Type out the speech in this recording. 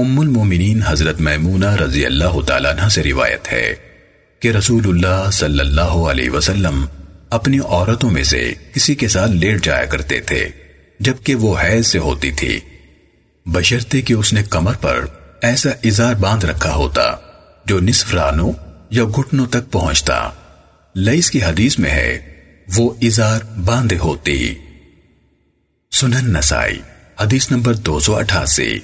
ام المومنین حضرت میمونہ رضی اللہ تعالیٰ عنہ سے روایت ہے کہ رسول اللہ صلی اللہ علیہ وسلم اپنی عورتوں میں سے کسی کے ساتھ لیٹ جایا کرتے تھے، جبکہ وہ حیض سے ہوتی تھی۔ بشرتے کہ اس نے کمر پر ایسا اظہار باندھ رکھا ہوتا جو نصف رانوں یا گھٹنوں تک پہنچتا۔ لئیس کی حدیث میں ہے، وہ اظہار باندھے ہوتی سنن نسائی، حدیث نمبر دو سو اٹھاسی۔